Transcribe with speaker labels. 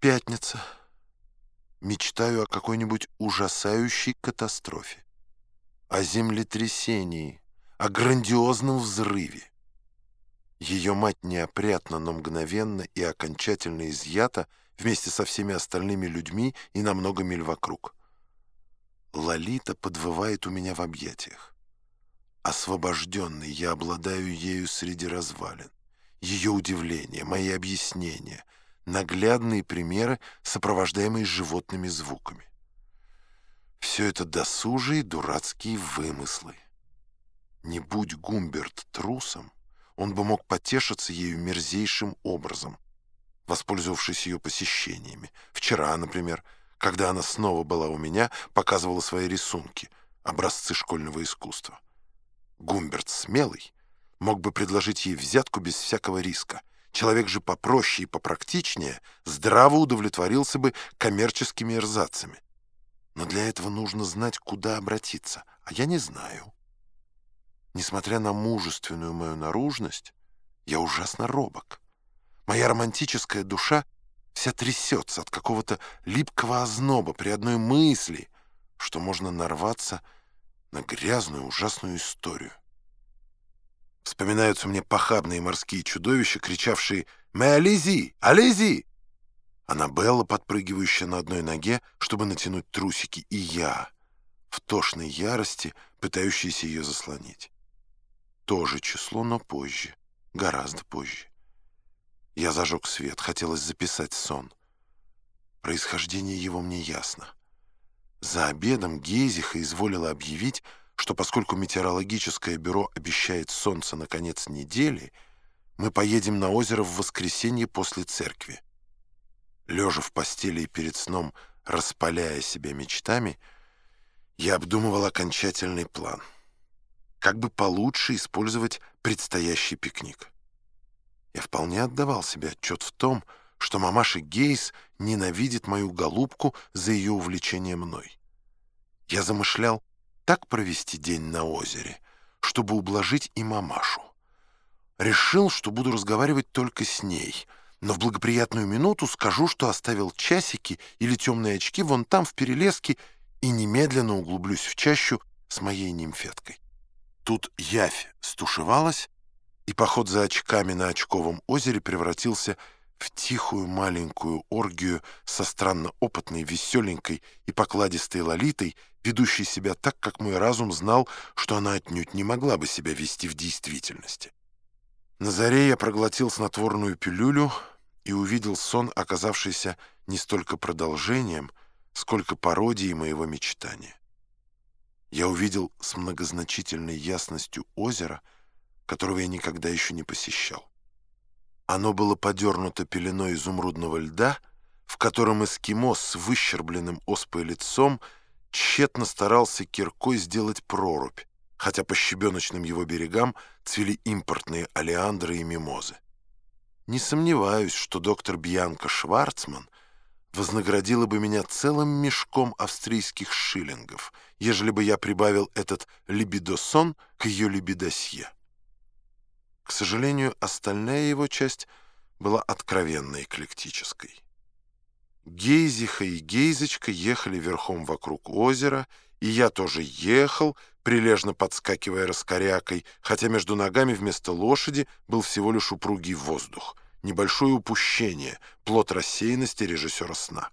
Speaker 1: Пятница. Мечтаю о какой-нибудь ужасающей катастрофе. О землетрясении, о грандиозном взрыве. Ее мать неопрятна, но мгновенно и окончательно изъята вместе со всеми остальными людьми и на много миль вокруг. Лолита подвывает у меня в объятиях. Освобожденный, я обладаю ею среди развалин. Ее удивление, мои объяснения — наглядные примеры, сопровождаемые животными звуками. Все это досужие дурацкие вымыслы. Не будь Гумберт трусом, он бы мог потешиться ею мерзейшим образом, воспользовавшись ее посещениями. Вчера, например, когда она снова была у меня, показывала свои рисунки, образцы школьного искусства. Гумберт смелый мог бы предложить ей взятку без всякого риска, Человек же попроще и попрактичнее здраво удовлетворился бы коммерческими эрзацами. Но для этого нужно знать, куда обратиться, а я не знаю. Несмотря на мужественную мою наружность, я ужасно робок. Моя романтическая душа вся трясется от какого-то липкого озноба при одной мысли, что можно нарваться на грязную ужасную историю. Вспоминаются мне похабные морские чудовища, кричавшие «Мы Ализи! Ализи!» Аннабелла, подпрыгивающая на одной ноге, чтобы натянуть трусики, и я, в тошной ярости, пытающийся ее заслонить. То же число, но позже, гораздо позже. Я зажег свет, хотелось записать сон. Происхождение его мне ясно. За обедом Гейзиха изволила объявить, что поскольку метеорологическое бюро обещает солнце на конец недели, мы поедем на озеро в воскресенье после церкви. Лежа в постели и перед сном, распаляя себя мечтами, я обдумывал окончательный план. Как бы получше использовать предстоящий пикник. Я вполне отдавал себе отчет в том, что мамаша Гейс ненавидит мою голубку за ее увлечение мной. Я замышлял так провести день на озере, чтобы ублажить и мамашу. Решил, что буду разговаривать только с ней, но в благоприятную минуту скажу, что оставил часики или темные очки вон там, в перелеске, и немедленно углублюсь в чащу с моей нимфеткой. Тут явь стушевалась, и поход за очками на очковом озере превратился в тихую маленькую оргию со странно опытной, веселенькой и покладистой лолитой, ведущей себя так, как мой разум знал, что она отнюдь не могла бы себя вести в действительности. На заре я проглотил снотворную пилюлю и увидел сон, оказавшийся не столько продолжением, сколько пародией моего мечтания. Я увидел с многозначительной ясностью озеро, которого я никогда еще не посещал. Оно было подернуто пеленой изумрудного льда, в котором эскимо с выщербленным оспой лицом тщетно старался киркой сделать прорубь, хотя по щебеночным его берегам цвели импортные алиандры и мимозы. Не сомневаюсь, что доктор Бьянка Шварцман вознаградила бы меня целым мешком австрийских шиллингов, ежели бы я прибавил этот либидосон к ее либидосье. К сожалению, остальная его часть была откровенно эклектической. Гейзиха и Гейзочка ехали верхом вокруг озера, и я тоже ехал, прилежно подскакивая раскорякой, хотя между ногами вместо лошади был всего лишь упругий воздух. Небольшое упущение, плод рассеянности режиссера сна.